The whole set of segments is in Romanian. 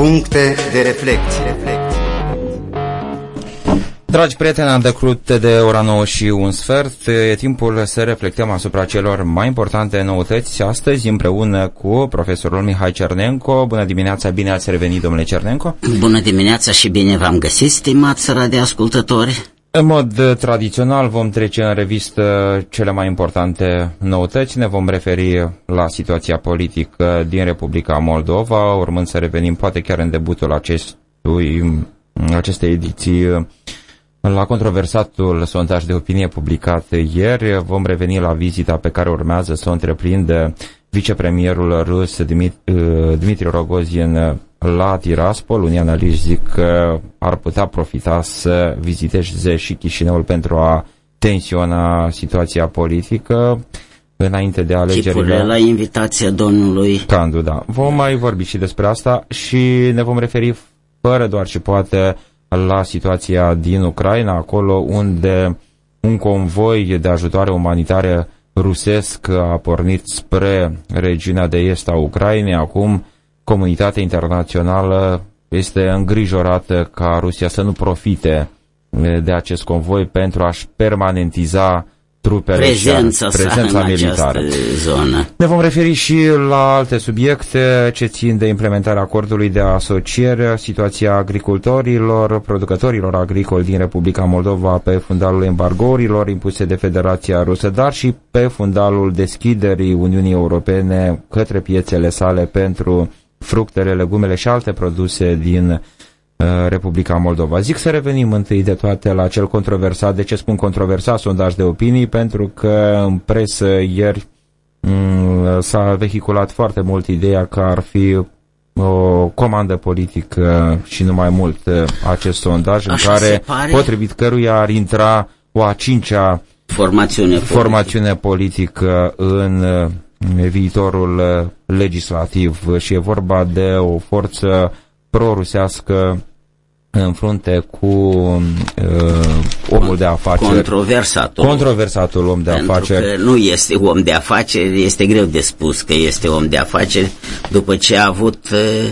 Puncte de reflecție. Dragi prieteni, am decrut de ora 9 și un sfert. E timpul să reflectăm asupra celor mai importante noutăți astăzi împreună cu profesorul Mihai Cernenco. Bună dimineața, bine ați revenit, domnule Cernenco. Bună dimineața și bine v-am găsit, stimați radioascultători. În mod tradițional vom trece în revistă cele mai importante noutăți. Ne vom referi la situația politică din Republica Moldova, urmând să revenim poate chiar în debutul acestui, acestei ediții la controversatul sondaj de opinie publicat ieri. Vom reveni la vizita pe care urmează să o întreprindă vicepremierul rus Dmitri Rogozin la Tiraspol. Unii analiști zic că ar putea profita să viziteze și Chișinăul pentru a tensiona situația politică înainte de alegerile. Chipurile la invitația domnului Candu, da. Vom mai vorbi și despre asta și ne vom referi fără doar și poate la situația din Ucraina, acolo unde un convoi de ajutoare umanitare rusesc a pornit spre regiunea de est a Ucrainei. Acum comunitatea internațională este îngrijorată ca Rusia să nu profite de acest convoi pentru a-și permanentiza trupele prezența, și prezența militară. zonă. Ne vom referi și la alte subiecte ce țin de implementarea acordului de asociere, situația agricultorilor, producătorilor agricoli din Republica Moldova pe fundalul embargourilor impuse de Federația Rusă, dar și pe fundalul deschiderii Uniunii Europene către piețele sale pentru fructele, legumele și alte produse din uh, Republica Moldova. Zic să revenim întâi de toate la cel controversat, de ce spun controversat, sondaj de opinii, pentru că în presă ieri mm, s-a vehiculat foarte mult ideea că ar fi o comandă politică și nu mai mult uh, acest sondaj Așa în care, potrivit căruia ar intra o a cincea formațiune, formațiune politică în uh, viitorul uh, legislativ și e vorba de o forță pro-rusească în frunte cu uh, omul de afaceri. Controversatul. Controversatul om de pentru afaceri. Că nu este om de afaceri, este greu de spus că este om de afaceri după ce a avut uh,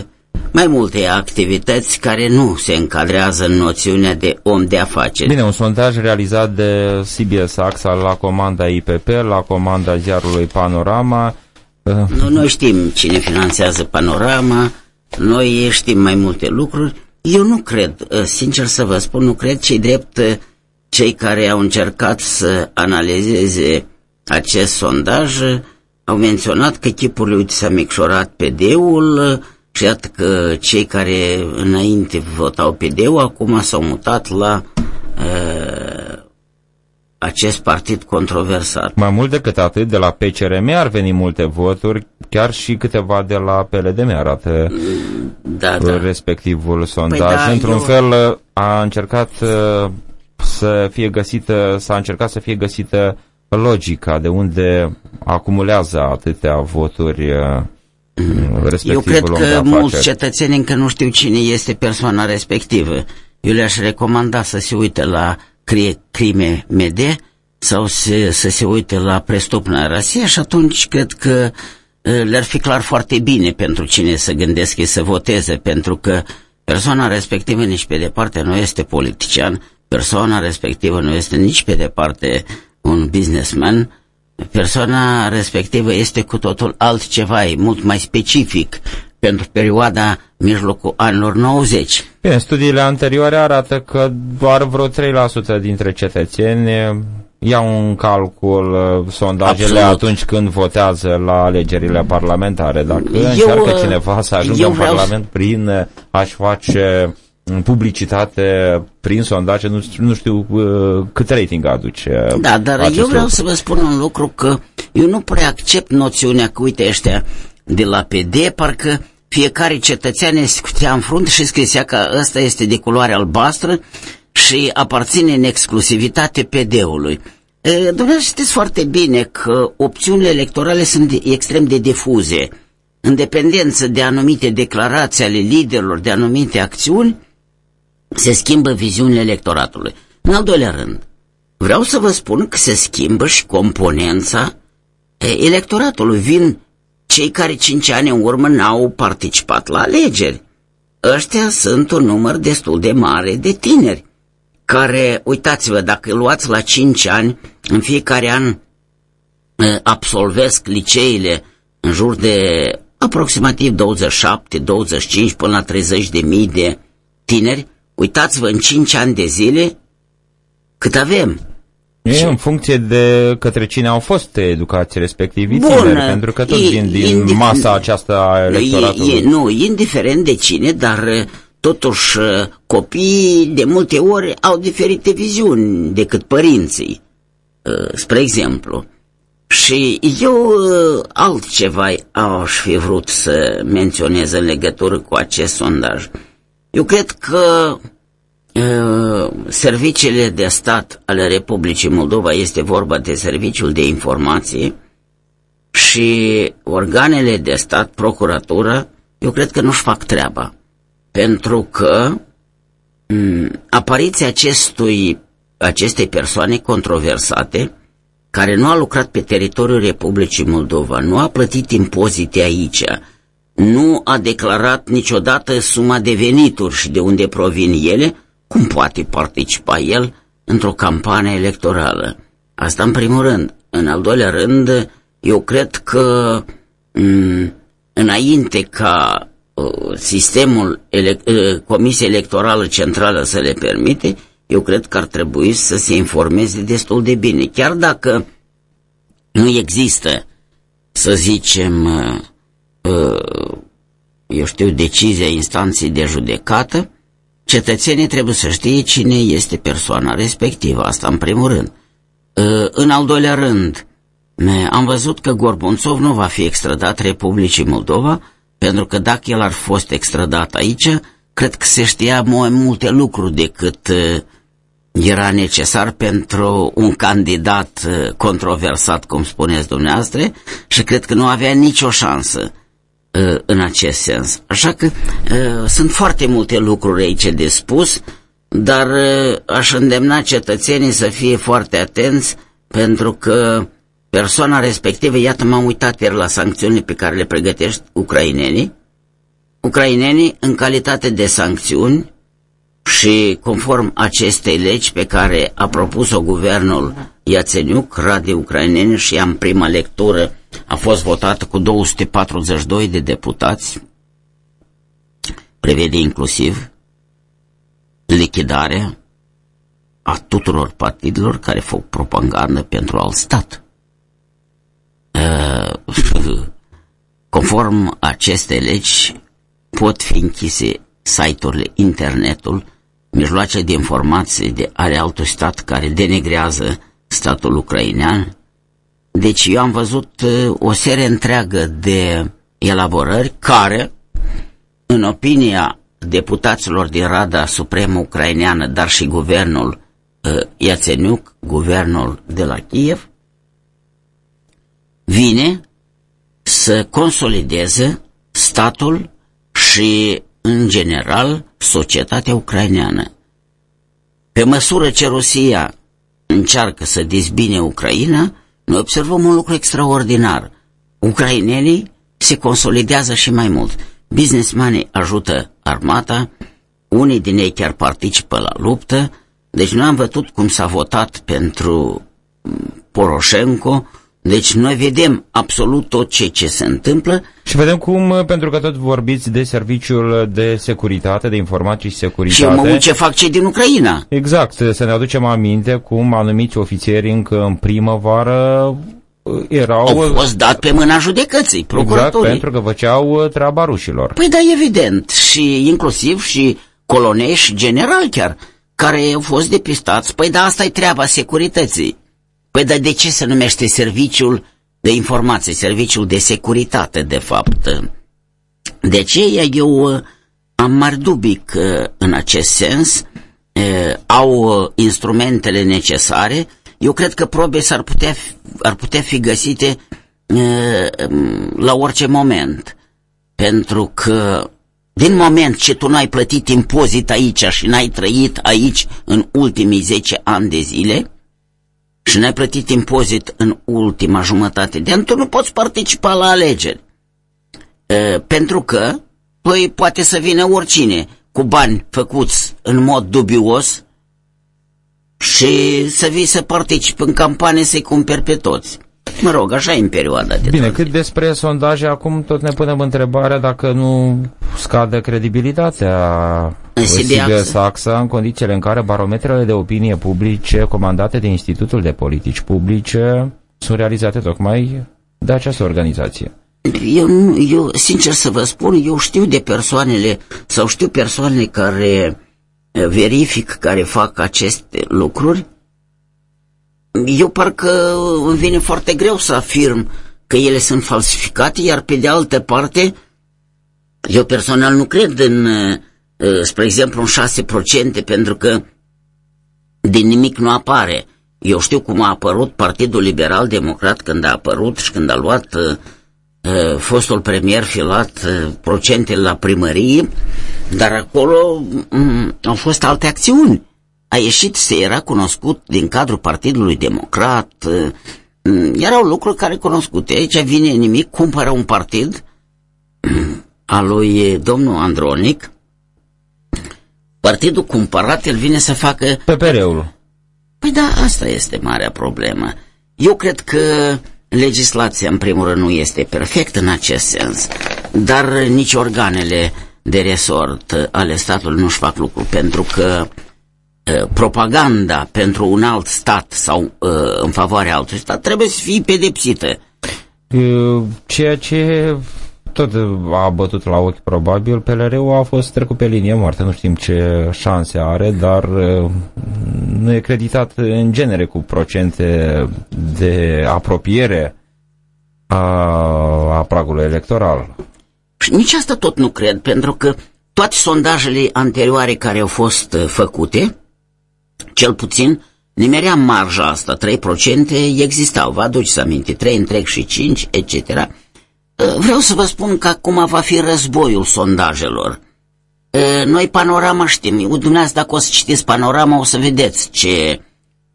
mai multe activități care nu se încadrează în noțiunea de om de afaceri. Bine, un sondaj realizat de CBS AXA la comanda IPP, la comanda ziarului Panorama. Nu, noi știm cine finanțează Panorama, noi știm mai multe lucruri. Eu nu cred, sincer să vă spun, nu cred cei drept cei care au încercat să analizeze acest sondaj au menționat că chipurile, uite, s-a micșorat PD-ul, și iată că cei care înainte votau PD-ul acum s-au mutat la uh, acest partid controversat. Mai mult decât atât, de la PCRM ar veni multe voturi, chiar și câteva de la PLDM arată da, da. respectivul sondaj. Păi da, Într-un eu... fel a încercat uh, să fie găsită, s-a încercat să fie găsită logica de unde acumulează atâtea voturi uh, eu cred că mulți cetățeni încă nu știu cine este persoana respectivă. Eu le-aș recomanda să se uite la crime MD sau să, să se uite la prestupna Rusia și atunci cred că le-ar fi clar foarte bine pentru cine să gândesc să voteze, pentru că persoana respectivă nici pe departe nu este politician, persoana respectivă nu este nici pe departe un businessman, persoana respectivă este cu totul altceva, e mult mai specific pentru perioada mijlocul anilor 90. Bine, studiile anterioare arată că doar vreo 3% dintre cetățeni iau în calcul uh, sondajele Absolut. atunci când votează la alegerile parlamentare. Dacă eu, încearcă uh, cineva să ajungă în Parlament să... prin uh, a-și face publicitate prin sondaje, nu, nu știu uh, cât rating aduce. Da, dar eu vreau lucru. să vă spun un lucru că eu nu prea accept noțiunea că, uite, ăștia de la PD, parcă fiecare cetățean scutea în frunte și scrisea că ăsta este de culoare albastră și aparține în exclusivitate PD-ului. Dumnezeu știți foarte bine că opțiunile electorale sunt extrem de difuze. În dependență de anumite declarații ale liderilor, de anumite acțiuni, se schimbă viziunile electoratului. În al doilea rând, vreau să vă spun că se schimbă și componența electoratului. Vin cei care cinci ani în urmă n-au participat la alegeri. ăștia sunt un număr destul de mare de tineri care, uitați-vă, dacă luați la 5 ani, în fiecare an absolvesc liceile în jur de aproximativ 27, 25 până la 30 de mii de tineri, uitați-vă în 5 ani de zile cât avem. E și... în funcție de către cine au fost educați respectivii Bun, tineri, pentru că tot vin din indif- masa aceasta a electoratului. E, nu, indiferent de cine, dar totuși copiii de multe ori au diferite viziuni decât părinții. Spre exemplu, și eu altceva aș fi vrut să menționez în legătură cu acest sondaj. Eu cred că uh, serviciile de stat ale Republicii Moldova este vorba de serviciul de informație și organele de stat, procuratura, eu cred că nu-și fac treaba. Pentru că um, apariția acestui, acestei persoane controversate care nu a lucrat pe teritoriul Republicii Moldova, nu a plătit impozite aici, nu a declarat niciodată suma de venituri și de unde provin ele, cum poate participa el într-o campanie electorală? Asta în primul rând. În al doilea rând, eu cred că m- înainte ca uh, sistemul ele- uh, Comisiei Electorală Centrală să le permite, eu cred că ar trebui să se informeze destul de bine. Chiar dacă nu există, să zicem, uh, uh, eu știu, decizia instanței de judecată, cetățenii trebuie să știe cine este persoana respectivă, asta în primul rând. Uh, în al doilea rând, am văzut că Gorbunțov nu va fi extradat Republicii Moldova, pentru că dacă el ar fost extradat aici, cred că se știa mai multe lucruri decât uh, era necesar pentru un candidat uh, controversat, cum spuneți dumneavoastră, și cred că nu avea nicio șansă uh, în acest sens. Așa că uh, sunt foarte multe lucruri aici de spus, dar aș îndemna cetățenii să fie foarte atenți pentru că persoana respectivă, iată m-am uitat ieri la sancțiunile pe care le pregătești ucrainenii, ucrainenii în calitate de sancțiuni și conform acestei legi pe care a propus-o guvernul Iațeniuc, radio ucraineni și în prima lectură a fost votată cu 242 de deputați, prevede inclusiv lichidarea a tuturor partidelor care fac propagandă pentru alt stat. Conform acestei legi, pot fi închise site-urile, internetul, mijloace de informație de ale altui stat care denegrează statul ucrainean. Deci eu am văzut uh, o serie întreagă de elaborări care, în opinia deputaților din Rada Supremă Ucraineană, dar și guvernul uh, Iațeniuc, guvernul de la Kiev, vine să consolideze statul și în general, societatea ucraineană. Pe măsură ce Rusia încearcă să dezbine Ucraina, noi observăm un lucru extraordinar. Ucrainenii se consolidează și mai mult. Businessmanii ajută armata, unii din ei chiar participă la luptă, deci noi am văzut cum s-a votat pentru Poroșenko, deci noi vedem absolut tot ce, ce se întâmplă. Și vedem cum, pentru că tot vorbiți de serviciul de securitate, de informații și securitate. Și mă uit ce fac cei din Ucraina. Exact, să ne aducem aminte cum anumiți ofițeri încă în primăvară uh, erau... Au fost dat pe mâna judecății, Exact, pentru că făceau uh, treaba rușilor. Păi da, evident, și inclusiv și colonei și general chiar, care au fost depistați. Păi da, asta e treaba securității. Păi dar de ce se numește serviciul de informație, serviciul de securitate, de fapt? De ce eu uh, am mari dubii că în acest sens uh, au uh, instrumentele necesare. Eu cred că probe ar putea, ar putea fi găsite la orice moment. Pentru că din moment ce tu n-ai plătit impozit aici și n-ai trăit aici în ultimii 10 ani de zile, și n-ai plătit impozit în ultima jumătate de an, tu nu poți participa la alegeri. E, pentru că păi poate să vină oricine cu bani făcuți în mod dubios și să vii să participi în campanie să-i cumperi pe toți. Mă rog, așa e în perioada de Bine, cât despre sondaje, acum tot ne punem întrebarea dacă nu scade credibilitatea CBS AXA în condițiile în care barometrele de opinie publice comandate de Institutul de Politici Publice sunt realizate tocmai de această organizație. Eu, eu, sincer să vă spun, eu știu de persoanele, sau știu persoane care eh, verific, care fac aceste lucruri, eu parcă îmi vine foarte greu să afirm că ele sunt falsificate, iar pe de altă parte, eu personal nu cred în, eh, spre exemplu, în 6%, pentru că din nimic nu apare. Eu știu cum a apărut Partidul Liberal Democrat când a apărut și când a luat uh, uh fostul premier filat uh, procentele la primărie, dar acolo um, au fost alte acțiuni. A ieșit, se era cunoscut din cadrul Partidului Democrat, uh, um, erau lucruri care cunoscute. Aici vine nimic, cumpără un partid um, al lui domnul Andronic, partidul cumpărat, el vine să facă... PPR-ul. Păi da, asta este marea problemă. Eu cred că legislația, în primul rând, nu este perfectă în acest sens, dar nici organele de resort ale statului nu-și fac lucru, pentru că propaganda pentru un alt stat sau în favoarea altui stat trebuie să fie pedepsită. Ceea ce tot a bătut la ochi probabil, PLR-ul a fost trecut pe linie moarte, nu știm ce șanse are, dar uh, nu e creditat în genere cu procente de apropiere a, a pragului electoral. Și nici asta tot nu cred, pentru că toate sondajele anterioare care au fost uh, făcute, cel puțin, nimerea marja asta, 3% existau, vă aduceți să aminte, 3 întreg și 5, etc., Vreau să vă spun că acum va fi războiul sondajelor. Noi panorama știm. Dumneavoastră, dacă o să citiți panorama, o să vedeți ce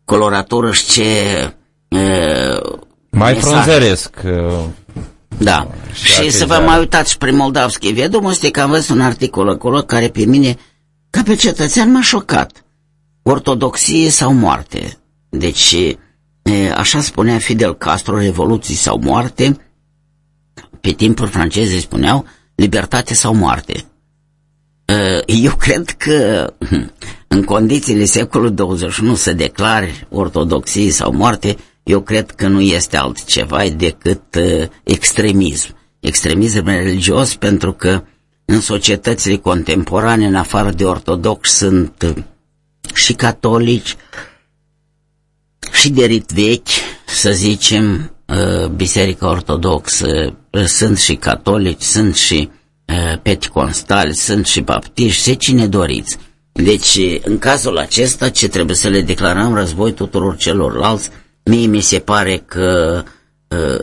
coloratură și ce... Mai frunzăresc. Da. Și, și să vă mai uitați și prin Moldavski Vedomosti, că am văzut un articol acolo care pe mine, ca pe cetățean, m-a șocat. Ortodoxie sau moarte. Deci, așa spunea Fidel Castro, revoluții sau moarte, pe timpul francezii spuneau libertate sau moarte. Uh, eu cred că în condițiile secolului 21 să declare ortodoxie sau moarte, eu cred că nu este altceva decât uh, extremism. Extremism religios pentru că în societățile contemporane, în afară de ortodox, sunt uh, și catolici, și de rit vechi, să zicem, Biserica Ortodoxă, sunt și catolici, sunt și peticonstalți, sunt și baptiști, se cine doriți. Deci, în cazul acesta, ce trebuie să le declarăm război tuturor celorlalți, mie mi se pare că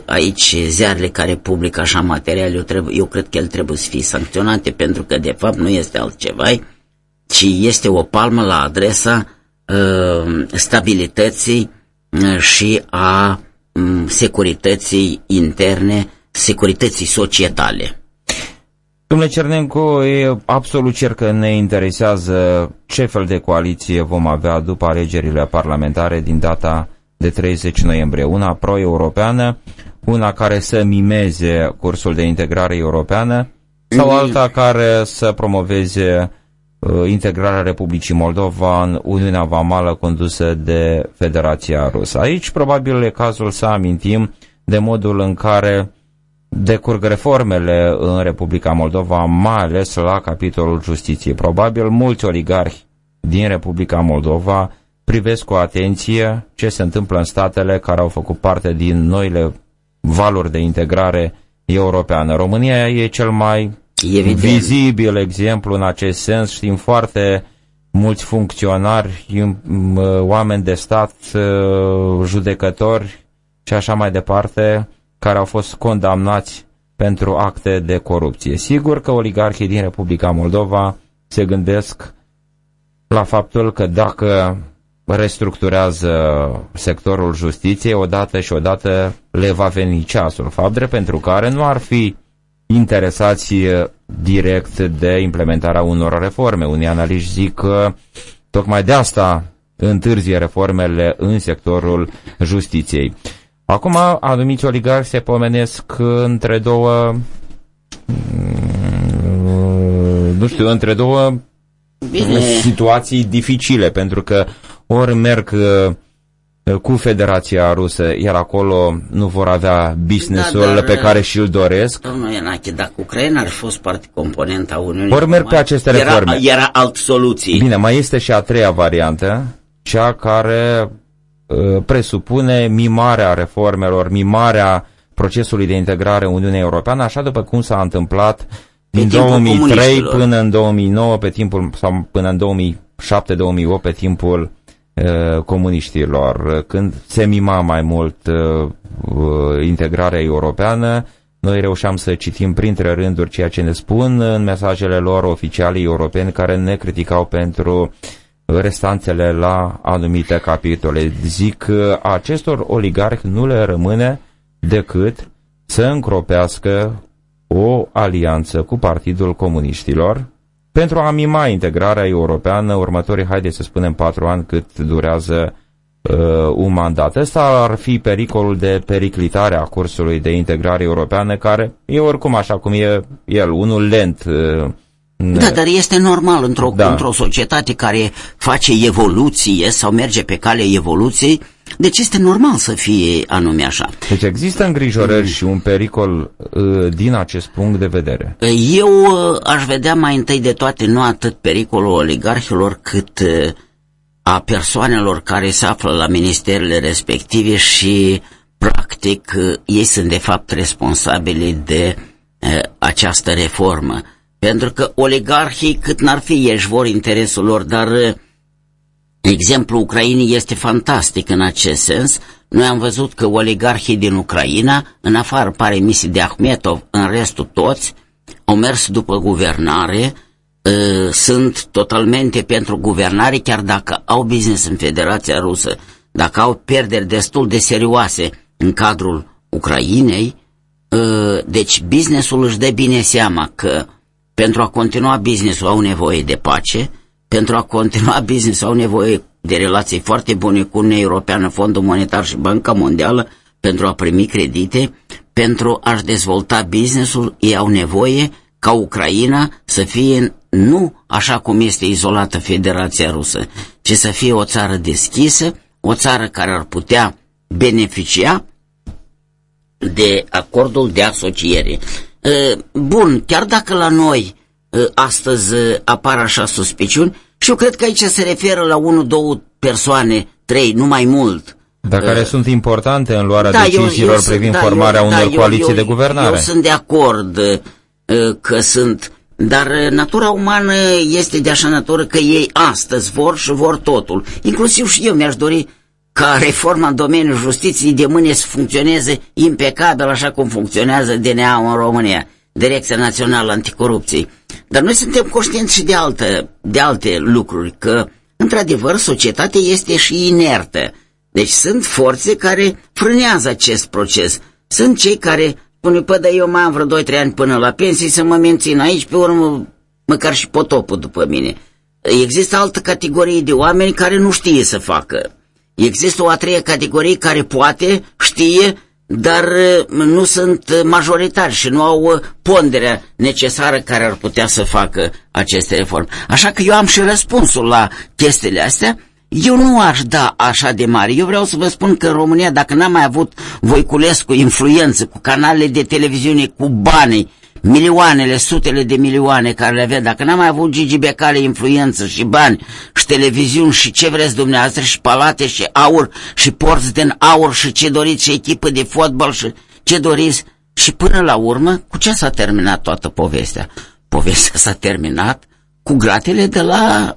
aici ziarele care publică așa material, eu, trebuie, eu cred că el trebuie să fie sancționate pentru că de fapt nu este altceva, ci este o palmă la adresa uh, stabilității uh, și a um, securității interne securității societale. Domnule Cernenco, e absolut cer că ne interesează ce fel de coaliție vom avea după alegerile parlamentare din data de 30 noiembrie. Una pro-europeană, una care să mimeze cursul de integrare europeană sau mm. alta care să promoveze uh, integrarea Republicii Moldova în Uniunea Vamală condusă de Federația Rusă. Aici probabil e cazul să amintim de modul în care decurg reformele în Republica Moldova, mai ales la capitolul justiției. Probabil mulți oligarhi din Republica Moldova privesc cu atenție ce se întâmplă în statele care au făcut parte din noile valuri de integrare europeană. România e cel mai Evident. vizibil exemplu în acest sens. Știm foarte mulți funcționari, oameni de stat, judecători și așa mai departe, care au fost condamnați pentru acte de corupție. Sigur că oligarhii din Republica Moldova se gândesc la faptul că dacă restructurează sectorul justiției, odată și odată le va veni ceasul, fapt pentru care nu ar fi interesați direct de implementarea unor reforme. Unii analiști zic că tocmai de asta întârzie reformele în sectorul justiției. Acum, anumiți oligarhi se pomenesc între două mm, nu știu, între două Bine. situații dificile, pentru că ori merg uh, cu Federația Rusă, iar acolo nu vor avea businessul da, dar, pe care și-l doresc. Domnul Ienache, dacă Ucraina ar fi fost parte componentă a Uniunii Ori merg pe aceste reforme. Era, era alt soluții. Bine, mai este și a treia variantă, cea care uh, presupune mimarea reformelor, mimarea procesului de integrare în Uniunea Europeană, așa după cum s-a întâmplat din 2003 până în 2009, pe timpul, sau până în 2007-2008, pe timpul uh, comuniștilor. Când se mima mai mult uh, uh, integrarea europeană, noi reușeam să citim printre rânduri ceea ce ne spun în mesajele lor oficiale europeni care ne criticau pentru restanțele la anumite capitole. Zic că acestor oligarhi nu le rămâne decât să încropească o alianță cu Partidul Comuniștilor pentru a mima integrarea europeană următorii, haideți să spunem, patru ani cât durează uh, un mandat. Ăsta ar fi pericolul de periclitare a cursului de integrare europeană, care e oricum așa cum e el, unul lent. Uh, da, dar este normal într-o da. într societate care face evoluție sau merge pe calea evoluției, deci este normal să fie anume așa. Deci există îngrijorări mm. și un pericol uh, din acest punct de vedere? Eu uh, aș vedea mai întâi de toate nu atât pericolul oligarhilor cât uh, a persoanelor care se află la ministerele respective și practic uh, ei sunt de fapt responsabili de uh, această reformă. Pentru că oligarhii cât n-ar fi ei își vor interesul lor, dar uh, Exemplul Ucrainei este fantastic în acest sens. Noi am văzut că oligarhii din Ucraina, în afară pare misii de Ahmetov, în restul toți, au mers după guvernare, ă, sunt totalmente pentru guvernare, chiar dacă au business în Federația Rusă, dacă au pierderi destul de serioase în cadrul Ucrainei, ă, deci businessul își dă bine seama că pentru a continua businessul au nevoie de pace, pentru a continua business au nevoie de relații foarte bune cu Uniunea Europeană, Fondul Monetar și Banca Mondială pentru a primi credite, pentru a-și dezvolta businessul, ei au nevoie ca Ucraina să fie nu așa cum este izolată Federația Rusă, ci să fie o țară deschisă, o țară care ar putea beneficia de acordul de asociere. Bun, chiar dacă la noi Ă, astăzi ă, apar așa suspiciuni și eu cred că aici se referă la unul, două persoane, trei, nu mai mult. Dar care uh, sunt importante în luarea da, deciziilor eu, eu privind da, formarea eu, unor da, coaliții eu, de guvernare. Eu sunt de acord uh, că sunt, dar natura umană este de așa natură că ei astăzi vor și vor totul. Inclusiv și eu mi-aș dori ca reforma în domeniul justiției de mâine să funcționeze impecabil așa cum funcționează DNA în România. Direcția Națională Anticorupției. Dar noi suntem conștienți și de alte, de alte lucruri, că, într-adevăr, societatea este și inertă. Deci sunt forțe care frânează acest proces. Sunt cei care spun, păi, dar eu mai am vreo 2-3 ani până la pensie să mă mențin aici, pe urmă, măcar și potopul după mine. Există altă categorie de oameni care nu știe să facă. Există o a treia categorie care poate, știe, dar uh, nu sunt uh, majoritari și nu au uh, ponderea necesară care ar putea să facă aceste reforme. Așa că eu am și răspunsul la chestiile astea. Eu nu aș da așa de mare. Eu vreau să vă spun că în România, dacă n-am mai avut Voiculescu influență cu canalele de televiziune, cu banii, milioanele, sutele de milioane care le avea, dacă n-am mai avut Gigi Becale influență și bani și televiziuni și ce vreți dumneavoastră și palate și aur și porți din aur și ce doriți și echipă de fotbal și ce doriți și până la urmă, cu ce s-a terminat toată povestea? Povestea s-a terminat cu gratele de la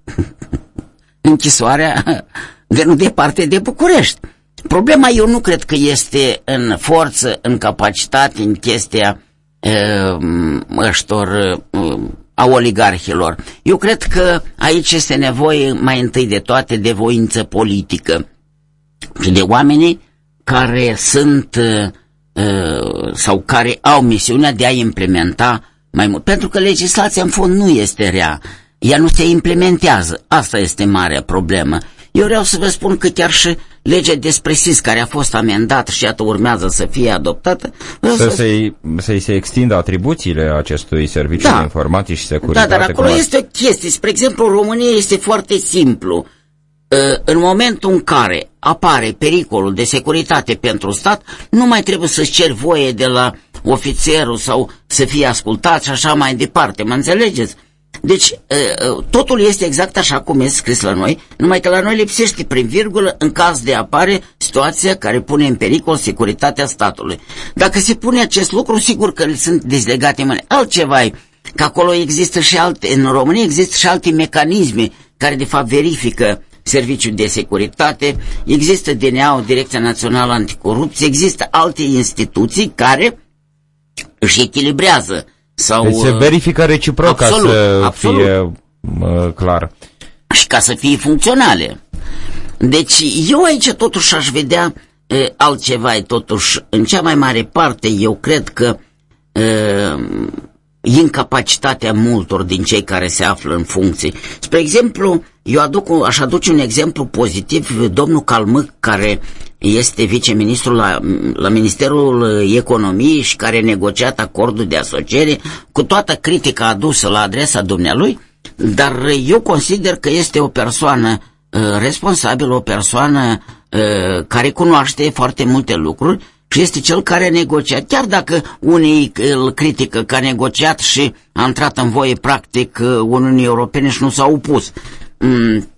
închisoarea de nu departe de București. Problema eu nu cred că este în forță, în capacitate, în chestia ăștor a oligarhilor. Eu cred că aici este nevoie mai întâi de toate de voință politică și de oamenii care sunt uh, sau care au misiunea de a implementa mai mult. Pentru că legislația în fond nu este rea. Ea nu se implementează. Asta este marea problemă. Eu vreau să vă spun că chiar și legea despre SIS, care a fost amendată și iată urmează să fie adoptată... Să, să... Se, să se extindă atribuțiile acestui serviciu da. de informații și securitate. Da, dar acolo este o chestie. Spre exemplu, în România este foarte simplu. Ă, în momentul în care apare pericolul de securitate pentru stat, nu mai trebuie să-ți ceri voie de la ofițerul sau să fie ascultat și așa mai departe. Mă înțelegeți? Deci, totul este exact așa cum este scris la noi, numai că la noi lipsește prin virgulă în caz de apare situația care pune în pericol securitatea statului. Dacă se pune acest lucru, sigur că sunt dezlegate mâine. Altceva e că acolo există și alte, în România există și alte mecanisme care de fapt verifică Serviciul de Securitate, există DNA-ul, Direcția Națională Anticorupție, există alte instituții care își echilibrează sau, deci se verifică reciproc absolut, ca să absolut. fie uh, clar. Și ca să fie funcționale. Deci eu aici totuși aș vedea uh, altceva, totuși în cea mai mare parte eu cred că uh, incapacitatea multor din cei care se află în funcții. Spre exemplu, eu aduc, aș aduce un exemplu pozitiv, domnul Calmâc, care este viceministru la, la Ministerul Economiei și care a negociat acordul de asociere cu toată critica adusă la adresa dumnealui, dar eu consider că este o persoană uh, responsabilă, o persoană uh, care cunoaște foarte multe lucruri și este cel care a negociat, chiar dacă unii îl critică că a negociat și a intrat în voie practic uh, Uniunii Europene și nu s-a opus. Mm,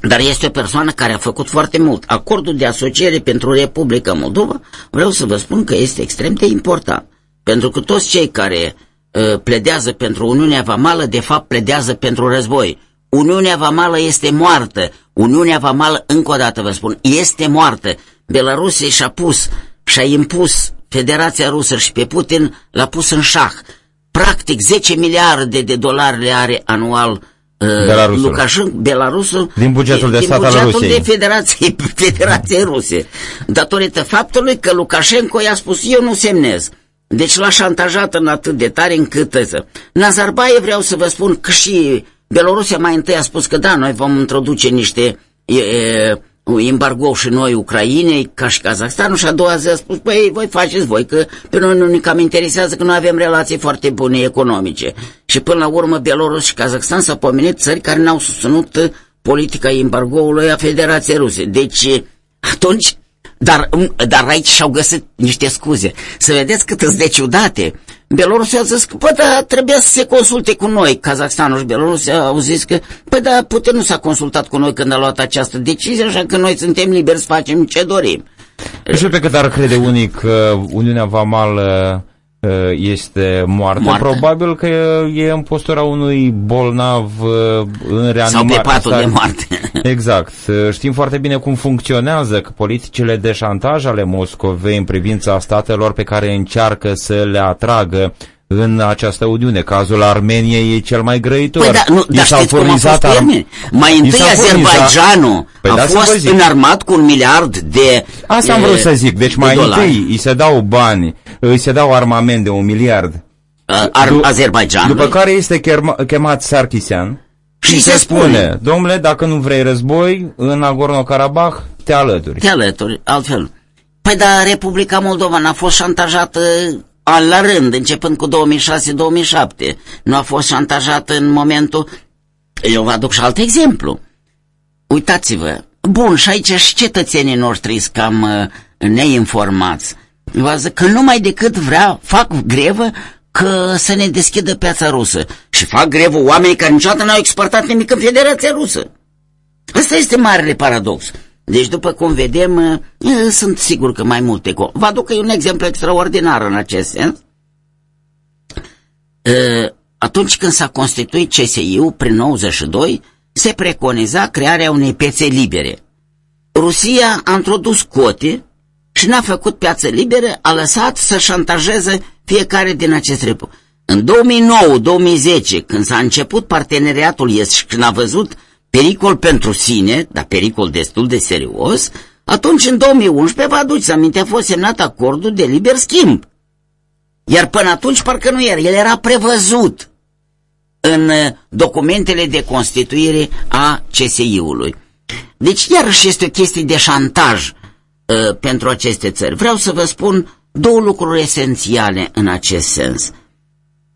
dar este o persoană care a făcut foarte mult. Acordul de asociere pentru Republica Moldova, vreau să vă spun că este extrem de important. Pentru că toți cei care uh, pledează pentru Uniunea Vamală, de fapt pledează pentru război. Uniunea Vamală este moartă. Uniunea Vamală, încă o dată vă spun, este moartă. Belarusia și-a pus și-a impus Federația Rusă și pe Putin l-a pus în șah. Practic 10 miliarde de dolari le are anual Uh, Belarusul. Lukashenko, Belarusul din bugetul de, din stat bugetul al Rusiei. de Federație, Federație Ruse. Datorită faptului că Lukashenko i-a spus eu nu semnez. Deci l-a șantajat în atât de tare încât Nazarbaye vreau să vă spun că și Belorusia mai întâi a spus că da, noi vom introduce niște e, e, embargo și noi Ucrainei, ca și Kazakhstanul, și a doua zi a spus, păi, voi faceți voi, că pe noi nu ne cam interesează că noi avem relații foarte bune economice. Și până la urmă, Belarus și Kazakhstan s-au pomenit țări care n-au susținut politica embargoului a Federației Ruse. Deci, atunci, dar, dar aici și-au găsit niște scuze. Să vedeți cât sunt de ciudate. Belorusia a zis că, păi da, trebuie să se consulte cu noi. Kazakhstanul și Belorusia au zis că, păi da, Putin nu s-a consultat cu noi când a luat această decizie, așa că noi suntem liberi să facem ce dorim. Nu știu pe cât ar crede unii că Uniunea Vamală uh, este moartă. moartă. Probabil că e în postura unui bolnav uh, în reanimare. Sau pe patul Asta, de moarte. Exact. Știm foarte bine cum funcționează că politicile de șantaj ale Moscovei în privința statelor pe care încearcă să le atragă în această Uniune. Cazul Armeniei e cel mai grăitor. Păi da, nu, dar știți cum a fost ar... Mai întâi Azerbaijanul păi a da, fost înarmat cu un miliard de Asta e, am vrut să zic. Deci mai dolari. întâi îi se dau bani, îi se dau armament de un miliard. Ar, Azerbaijan. După care este chemat Sarkisian și, se, se spune, spune, domnule, dacă nu vrei război, în Nagorno-Karabakh te alături. Te alături, altfel. Păi da, Republica Moldova n-a fost șantajată la rând, începând cu 2006-2007. Nu a fost șantajată în momentul... Eu vă aduc și alt exemplu. Uitați-vă. Bun, și aici și cetățenii noștri sunt cam uh, neinformați. Vă zic că numai decât vrea, fac grevă că să ne deschidă piața rusă. Și fac grevă oamenii care niciodată n-au exportat nimic în Federația Rusă. Asta este marele paradox. Deci, după cum vedem, sunt sigur că mai multe. Vă aduc un exemplu extraordinar în acest sens. Atunci când s-a constituit CSI-ul, prin 92, se preconiza crearea unei piețe libere. Rusia a introdus cote și n-a făcut piață liberă, a lăsat să șantajeze fiecare din acest repu. În 2009-2010, când s-a început parteneriatul ES și când a văzut pericol pentru sine, dar pericol destul de serios, atunci în 2011, vă aduceți aminte, a fost semnat acordul de liber schimb. Iar până atunci parcă nu era, el era prevăzut în uh, documentele de constituire a CSI-ului. Deci iarăși este o chestie de șantaj uh, pentru aceste țări. Vreau să vă spun două lucruri esențiale în acest sens.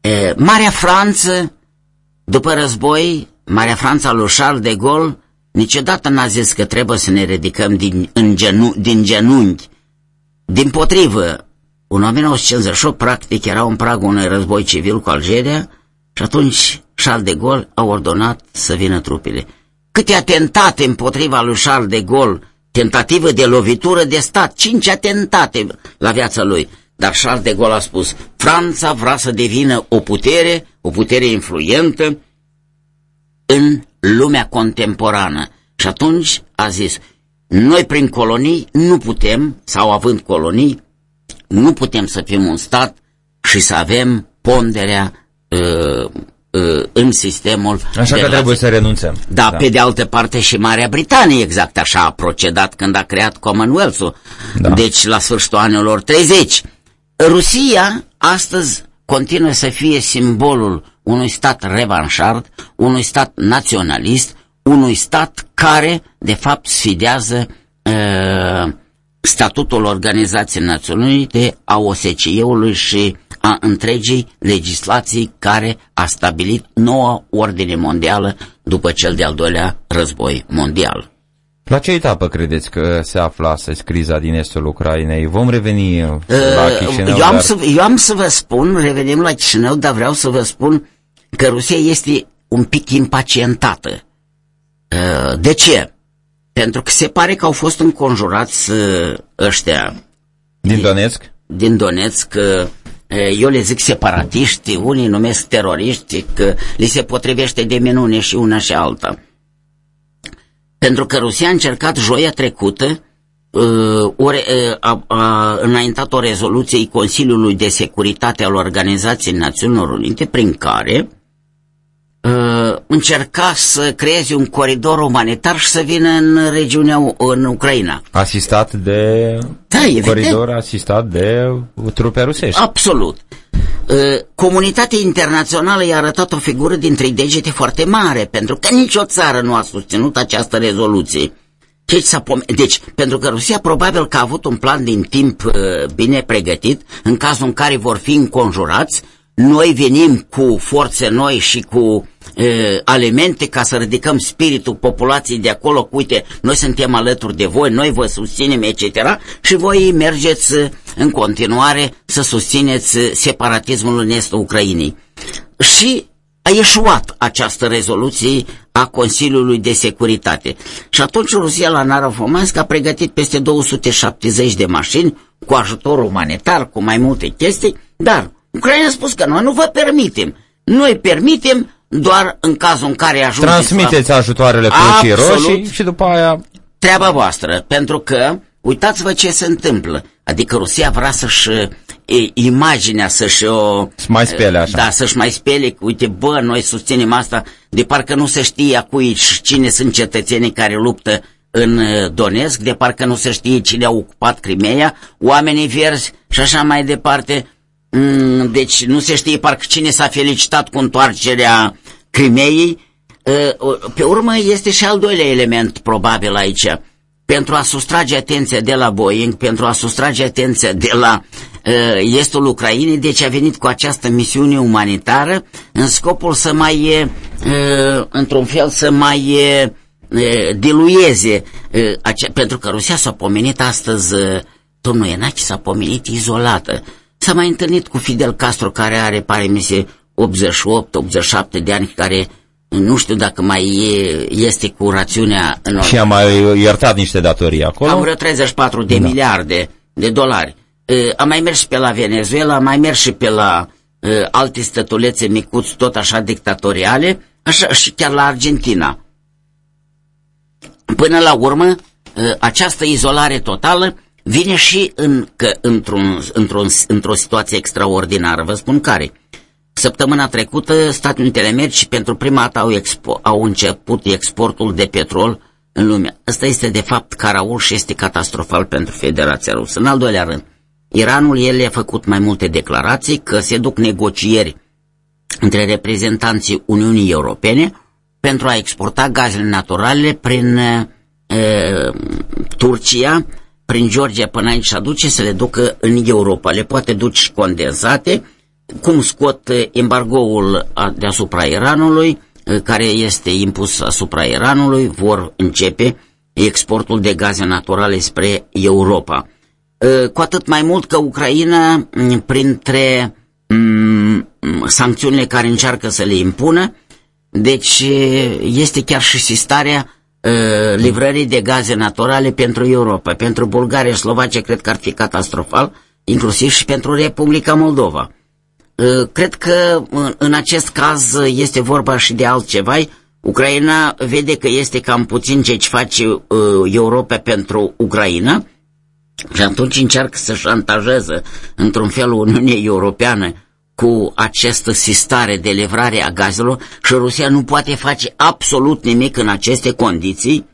Uh, Marea Franță, după război, Marea Franța lui Charles de Gaulle, niciodată n-a zis că trebuie să ne ridicăm din, în genu, din genunchi. Din potrivă, în 1958, practic, era un prag unui război civil cu Algeria și atunci Charles de Gaulle a ordonat să vină trupele. Câte atentate împotriva lui Charles de Gaulle, tentativă de lovitură de stat, cinci atentate la viața lui. Dar Charles de Gaulle a spus, Franța vrea să devină o putere, o putere influentă în lumea contemporană. Și atunci a zis, noi prin colonii nu putem, sau având colonii, nu putem să fim un stat și să avem ponderea uh, uh, în sistemul... Așa că trebuie să renunțăm. Da, da, pe de altă parte și Marea Britanie exact așa a procedat când a creat Commonwealth-ul. Da. Deci la sfârșitul anilor 30. Rusia astăzi continuă să fie simbolul unui stat revanșard, unui stat naționalist, unui stat care, de fapt, sfidează uh, statutul Organizației Națiunilor Unite, a OSCE-ului și a întregii legislații care a stabilit noua ordine mondială după cel de-al doilea război mondial. La ce etapă credeți că se află astăzi criza din estul Ucrainei? Vom reveni uh, la Chișinău? Eu am, dar... să, eu am să vă spun, revenim la Chișinău, dar vreau să vă spun că Rusia este un pic impacientată. Uh, de ce? Pentru că se pare că au fost înconjurați uh, ăștia. Din Donetsk? Din Donetsk. Eu le zic separatiști, unii numesc teroriști, că li se potrivește de minune și una și alta. Pentru că Rusia a încercat joia trecută, ore, a, a înaintat o rezoluție Consiliului de Securitate al Organizației Națiunilor Unite prin care uh, încerca să creeze un coridor umanitar și să vină în regiunea, în Ucraina. Asistat de... Da, evident. Coridor asistat de trupe rusești. Absolut. Uh, comunitatea internațională i-a arătat o figură dintre degete foarte mare, pentru că nicio țară nu a susținut această rezoluție. Deci, deci, pentru că Rusia probabil că a avut un plan din timp uh, bine pregătit, în cazul în care vor fi înconjurați, noi venim cu forțe noi și cu e, alimente ca să ridicăm spiritul populației de acolo, cu uite, noi suntem alături de voi, noi vă susținem, etc. Și voi mergeți în continuare să susțineți separatismul în estul Ucrainei. Și a ieșuat această rezoluție a Consiliului de Securitate. Și atunci Rusia la Narafomansk a pregătit peste 270 de mașini cu ajutor umanitar, cu mai multe chestii, dar Ucraina a spus că noi nu vă permitem. Noi permitem doar în cazul în care ajungeți Transmiteți la... ajutoarele Crucii Roșii și după aia... Treaba voastră, pentru că uitați-vă ce se întâmplă. Adică Rusia vrea să-și imaginea să-și o... Să mai spele așa. Da, să-și mai spele. Uite, bă, noi susținem asta. De parcă nu se știe a cui și cine sunt cetățenii care luptă în Donetsk, de parcă nu se știe cine a ocupat Crimea, oamenii verzi și așa mai departe. Mm, deci nu se știe parcă cine s-a felicitat cu întoarcerea Crimeei. Pe urmă este și al doilea element probabil aici. Pentru a sustrage atenția de la Boeing, pentru a sustrage atenția de la estul Ucrainei, deci a venit cu această misiune umanitară în scopul să mai, într-un fel, să mai dilueze, pentru că Rusia s-a pomenit astăzi, domnul Enachi s-a pomenit izolată. S-a mai întâlnit cu Fidel Castro, care are, pare mi se, 88-87 de ani, care nu știu dacă mai e, este cu rațiunea... În și a mai iertat niște datorii acolo? Am vreo 34 de da. miliarde de dolari. A mai mers și pe la Venezuela, a mai mers și pe la uh, alte stătulețe micuți, tot așa dictatoriale, așa și chiar la Argentina. Până la urmă, uh, această izolare totală vine și în, că, într-un, într-o, într-o situație extraordinară. Vă spun care. Săptămâna trecută, Statele Unite ale Americii pentru prima dată au, expo, au început exportul de petrol în lume. Ăsta este de fapt caraul și este catastrofal pentru Federația Rusă. În al doilea rând, Iranul, el a făcut mai multe declarații că se duc negocieri între reprezentanții Uniunii Europene pentru a exporta gazele naturale prin e, Turcia, prin Georgia până aici și aduce să le ducă în Europa. Le poate duce condensate, cum scot embargoul deasupra Iranului, care este impus asupra Iranului, vor începe exportul de gaze naturale spre Europa. Cu atât mai mult că Ucraina, printre sancțiunile care încearcă să le impună, deci este chiar și sistarea livrării de gaze naturale pentru Europa. Pentru Bulgaria și Slovacia cred că ar fi catastrofal, inclusiv și pentru Republica Moldova. Cred că în acest caz este vorba și de altceva. Ucraina vede că este cam puțin ce face Europa pentru Ucraina și atunci încearcă să șantajeze într-un fel Uniunea Europeană cu această sistare de livrare a gazelor și Rusia nu poate face absolut nimic în aceste condiții,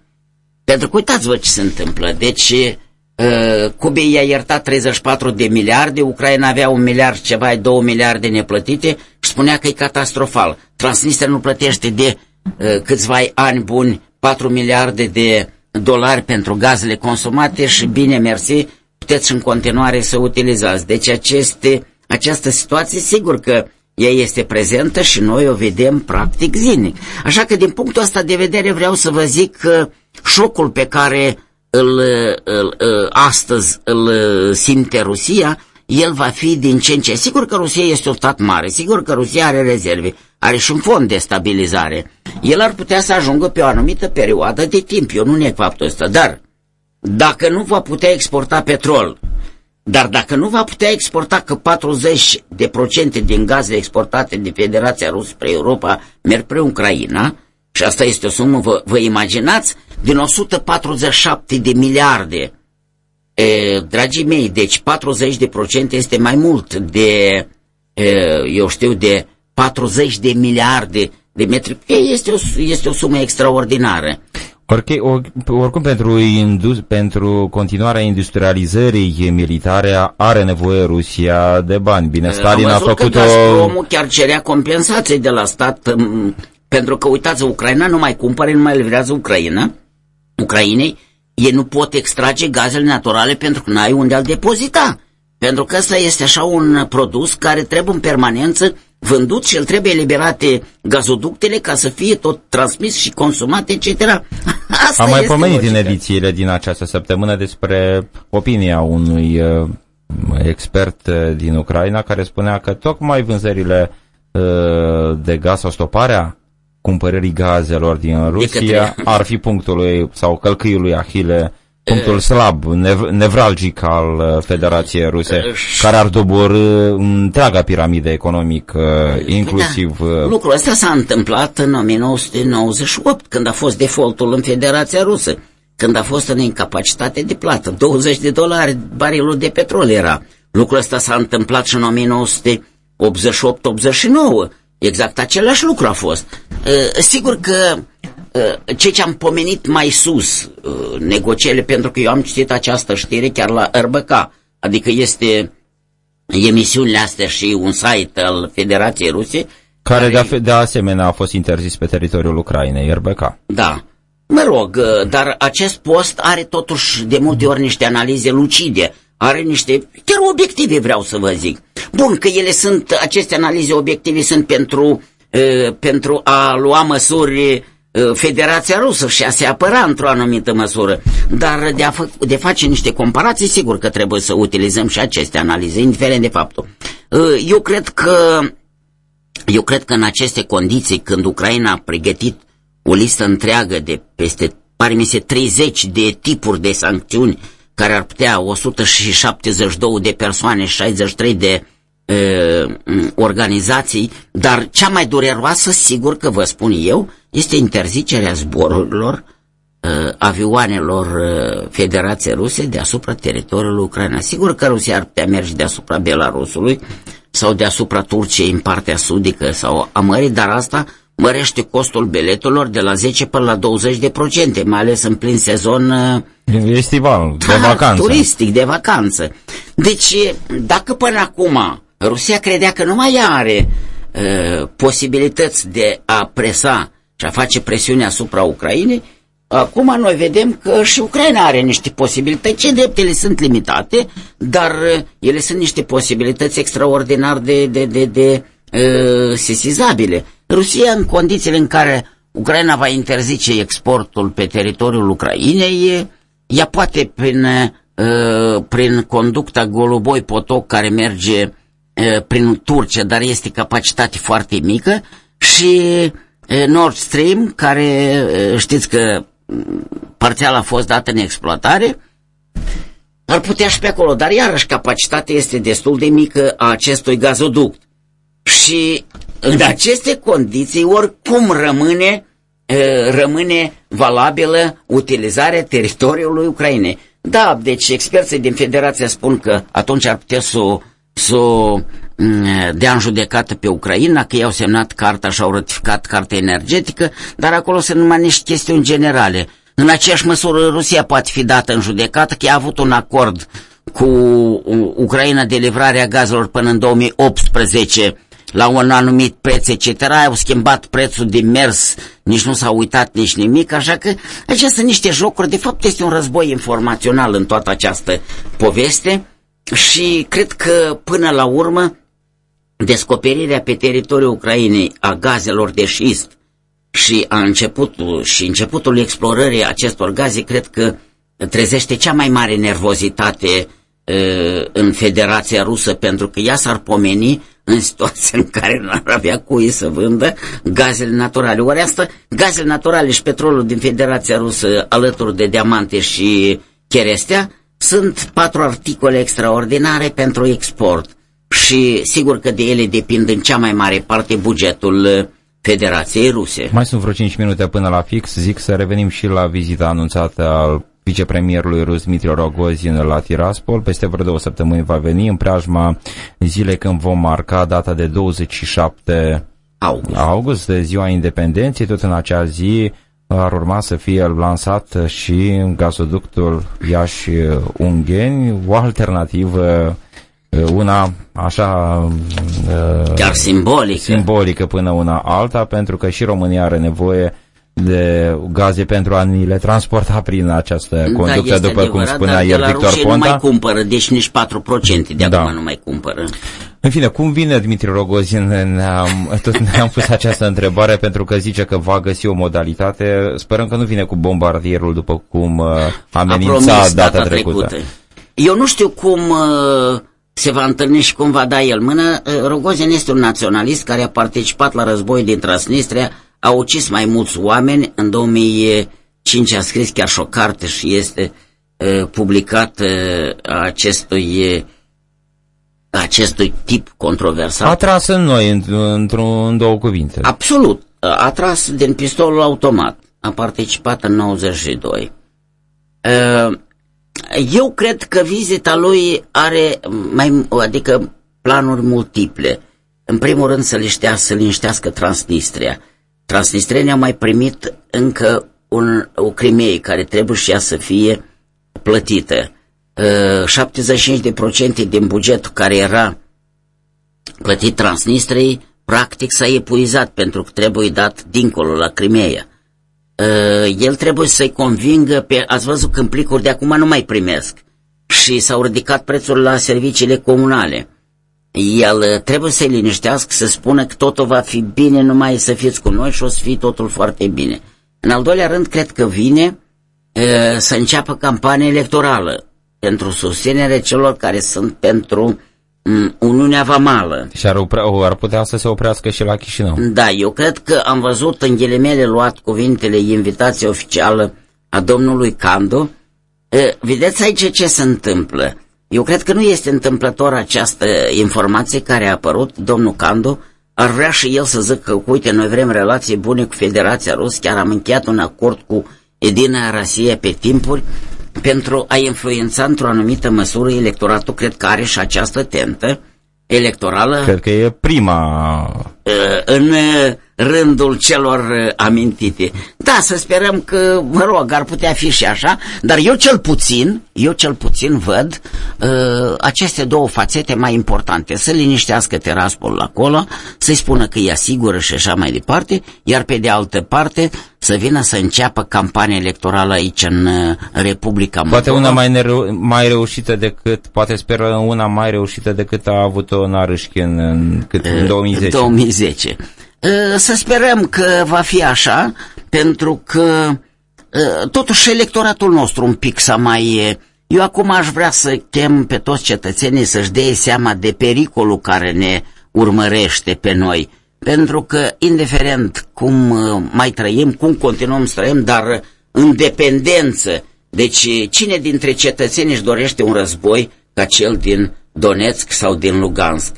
pentru că uitați-vă ce se întâmplă. Deci, uh, Cuba i-a iertat 34 de miliarde, Ucraina avea un miliard ceva, două miliarde neplătite și spunea că e catastrofal. Transnistria nu plătește de uh, câțiva ani buni 4 miliarde de dolari pentru gazele consumate și bine mersi, puteți în continuare să utilizați. Deci aceste această situație, sigur că ea este prezentă și noi o vedem practic zilnic. Așa că din punctul ăsta de vedere vreau să vă zic că șocul pe care îl, îl, îl, astăzi îl simte Rusia, el va fi din ce în ce. Sigur că Rusia este un stat mare, sigur că Rusia are rezerve, are și un fond de stabilizare. El ar putea să ajungă pe o anumită perioadă de timp, eu nu neg faptul ăsta, dar dacă nu va putea exporta petrol dar dacă nu va putea exporta că 40% de procente din gazele exportate de Federația Rusă spre Europa merg spre Ucraina, și asta este o sumă, vă, vă imaginați, din 147 de miliarde, e, dragii mei, deci 40% de procente este mai mult de, e, eu știu, de 40 de miliarde de metri. Este o, este o sumă extraordinară. Orice, oricum, pentru, indus, pentru continuarea industrializării militare are nevoie Rusia de bani. Bine, Stalin a făcut o... chiar cerea compensații de la stat, pentru că, uitați, Ucraina nu mai cumpără, nu mai livrează Ucraina, Ucrainei, ei nu pot extrage gazele naturale pentru că nu ai unde al depozita. Pentru că ăsta este așa un produs care trebuie în permanență vândut și el trebuie eliberate gazoductele ca să fie tot transmis și consumat, etc. Asta Am mai pomenit logica. în edițiile din această săptămână despre opinia unui uh, expert uh, din Ucraina care spunea că tocmai vânzările uh, de gaz sau stoparea cumpărării gazelor din Rusia ar fi punctul lui, sau călcâiul lui Ahile punctul slab, nev nevralgic al uh, Federației Ruse, care ar doborâ întreaga piramidă economică, uh, inclusiv... Da. Lucrul ăsta s-a întâmplat în 1998, când a fost defaultul în Federația Rusă, când a fost în incapacitate de plată. 20 de dolari barilul de petrol era. Lucrul ăsta s-a întâmplat și în 1988-89. Exact același lucru a fost. Sigur că Uh, ce ce am pomenit mai sus, uh, negocierile, pentru că eu am citit această știre chiar la RBK, adică este emisiunile astea și un site al Federației Ruse. Care, care de, de asemenea a fost interzis pe teritoriul Ucrainei, RBK. Da. Mă rog, uh, dar acest post are totuși de multe ori niște analize lucide, are niște, chiar obiective vreau să vă zic. Bun, că ele sunt, aceste analize obiective sunt pentru, pentru a lua măsuri Uh, Federația Rusă și a se apăra într-o anumită măsură. Dar de a fă, de face niște comparații, sigur că trebuie să utilizăm și aceste analize, indiferent de faptul. Uh, eu cred că eu cred că în aceste condiții, când Ucraina a pregătit o listă întreagă de peste, pare mi se, 30 de tipuri de sancțiuni care ar putea 172 de persoane, 63 de uh, organizații, dar cea mai dureroasă, sigur că vă spun eu, este interzicerea zborurilor uh, avioanelor uh, Federației Ruse deasupra teritoriului Ucraina. Sigur că Rusia ar putea merge deasupra Belarusului sau deasupra Turciei în partea sudică sau a mării, dar asta mărește costul biletelor de la 10 până la 20 de procente, mai ales în plin sezon estival, de da, vacanță. turistic, de vacanță. Deci, dacă până acum Rusia credea că nu mai are uh, posibilități de a presa și a face presiune asupra Ucrainei, Acum noi vedem că și Ucraina are niște posibilități, ce dreptele sunt limitate, dar ele sunt niște posibilități extraordinar de, de, de, de uh, sesizabile. Rusia, în condițiile în care Ucraina va interzice exportul pe teritoriul Ucrainei, ea poate prin, uh, prin conducta Goluboi-Potoc care merge uh, prin Turcia, dar este capacitate foarte mică, și uh, Nord Stream, care uh, știți că parțial a fost dată în exploatare, ar putea și pe acolo, dar iarăși capacitatea este destul de mică a acestui gazoduct. Și în aceste condiții, oricum rămâne, rămâne valabilă utilizarea teritoriului Ucrainei. Da, deci experții din Federația spun că atunci ar putea să să dea în judecată pe Ucraina, că i-au semnat carta și au ratificat carta energetică, dar acolo sunt numai niște chestiuni generale. În aceeași măsură Rusia poate fi dată în judecată, că a avut un acord cu Ucraina de livrare a gazelor până în 2018 la un anumit preț, etc. Au schimbat prețul de mers, nici nu s-au uitat nici nimic, așa că acestea sunt niște jocuri. De fapt, este un război informațional în toată această poveste și cred că până la urmă descoperirea pe teritoriul Ucrainei a gazelor de șist și a începutul, și începutul explorării acestor gaze cred că trezește cea mai mare nervozitate uh, în Federația Rusă pentru că ea s-ar pomeni în situația în care n-ar avea cui să vândă gazele naturale. Ori asta, gazele naturale și petrolul din Federația Rusă alături de diamante și cherestea sunt patru articole extraordinare pentru export și sigur că de ele depind în cea mai mare parte bugetul uh, Federației Ruse. Mai sunt vreo 5 minute până la fix. Zic să revenim și la vizita anunțată al vicepremierului rus Dmitri Rogozin la Tiraspol. Peste vreo două săptămâni va veni în preajma zilei când vom marca data de 27 august, august de ziua independenței. Tot în acea zi ar urma să fie lansat și gazoductul Iași-Ungheni, o alternativă una așa chiar simbolică. simbolică până una alta, pentru că și România are nevoie de gaze pentru a ni le transporta prin această da, conductă, după adevărat, cum spunea el Victor Ponta. nu mai cumpără, deci nici 4% de da. acum nu mai cumpără. În fine, cum vine Dmitri Rogozin? Ne-am, tot ne-am pus această întrebare pentru că zice că va găsi o modalitate. Sperăm că nu vine cu bombardierul după cum uh, amenința data, data trecută. trecută. Eu nu știu cum uh, se va întâlni și cum va da el mână. Uh, Rogozin este un naționalist care a participat la război din Transnistria, a ucis mai mulți oameni. În 2005 a scris chiar și o carte și este uh, publicat uh, acestui acestui tip controversat. A tras în noi, într-un, în două cuvinte. Absolut. A tras din pistolul automat. A participat în 92. Eu cred că vizita lui are mai, adică planuri multiple. În primul rând să liștească, să liniștească Transnistria. Transnistria au mai primit încă un, o Crimee care trebuie și ea să fie plătită. 75% din bugetul care era plătit Transnistriei, practic s-a epuizat pentru că trebuie dat dincolo la Crimea. El trebuie să-i convingă pe... Ați văzut că în plicuri de acum nu mai primesc și s-au ridicat prețul la serviciile comunale. El trebuie să-i liniștească, să spună că totul va fi bine, numai să fiți cu noi și o să fie totul foarte bine. În al doilea rând, cred că vine să înceapă campania electorală pentru susținere celor care sunt pentru mm, Uniunea Vamală. Și ar, oprea, ar putea să se oprească și la Chișinău. Da, eu cred că am văzut în ghilimele luat cuvintele invitației oficială a domnului Candu. Vedeți aici ce se întâmplă. Eu cred că nu este întâmplător această informație care a apărut, domnul Candu, ar vrea și el să zică că, uite, noi vrem relații bune cu Federația Rusă, chiar am încheiat un acord cu Edina Rasie pe timpuri, pentru a influența într-o anumită măsură electoratul, cred că are și această tentă electorală. Cred că e prima. Uh, în, uh, rândul celor uh, amintite. Da, să sperăm că, mă rog, ar putea fi și așa, dar eu cel puțin, eu cel puțin văd uh, aceste două fațete mai importante. Să liniștească Teraspol acolo, să-i spună că e asigură și așa mai departe, iar pe de altă parte să vină să înceapă campania electorală aici în uh, Republica Moldova. Poate una mai, nereu- mai reușită decât, poate speră una mai reușită decât a avut-o în Arâșchin în, cât, în 2010. 2010. Să sperăm că va fi așa, pentru că totuși electoratul nostru un pic să mai... Eu acum aș vrea să chem pe toți cetățenii să-și dea seama de pericolul care ne urmărește pe noi. Pentru că, indiferent cum mai trăim, cum continuăm să trăim, dar în dependență, deci cine dintre cetățeni își dorește un război ca cel din Donetsk sau din Lugansk?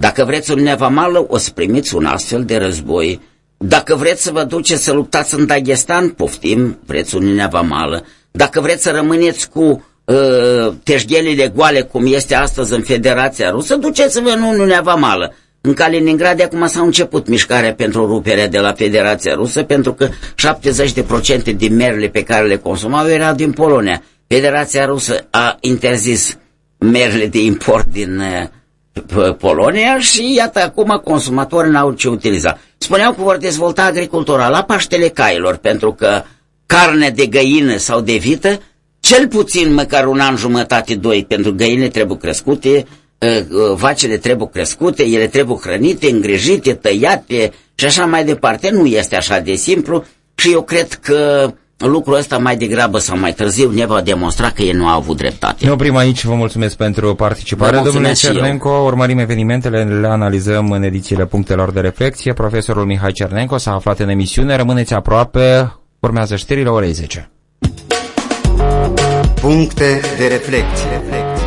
Dacă vreți un nevamală, o să primiți un astfel de război. Dacă vreți să vă duceți să luptați în Dagestan, poftim, vreți un nevamală. Dacă vreți să rămâneți cu uh, teșghelile goale, cum este astăzi în Federația Rusă, duceți-vă în Uniunea Vamală. În Kaliningrad de acum s-a început mișcarea pentru ruperea de la Federația Rusă, pentru că 70% din merele pe care le consumau erau din Polonia. Federația Rusă a interzis merele de import din uh, Polonia și iată acum consumatorii n-au ce utiliza. Spuneau că vor dezvolta agricultura la paștele cailor pentru că carne de găină sau de vită, cel puțin măcar un an jumătate, doi, pentru găine trebuie crescute, ă, ă, vacile trebuie crescute, ele trebuie hrănite, îngrijite, tăiate și așa mai departe. Nu este așa de simplu și eu cred că lucrul ăsta mai degrabă sau mai târziu ne va demonstra că ei nu au avut dreptate. Ne oprim aici, vă mulțumesc pentru participare. Domnule Cernenco, urmărim evenimentele, le analizăm în edițiile punctelor de reflexie. Profesorul Mihai Cernenco s-a aflat în emisiune, rămâneți aproape, urmează știrile ore 10. Puncte de reflexie. reflexie.